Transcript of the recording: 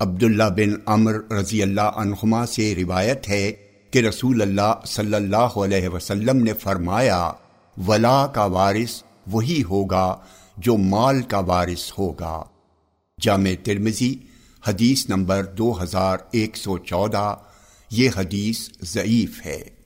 عبداللہ بن امر رضی اللہ عنہما سے روایت ہے کہ رسول اللہ صلی اللہ علیہ وسلم نے فرمایا، ولا کا وارث وہی ہوگا جو مال کا وارث ہوگا۔ جامع ترمزی حدیث نمبر دو ہزار ایک سو چودہ، یہ حدیث ضعیف ہے۔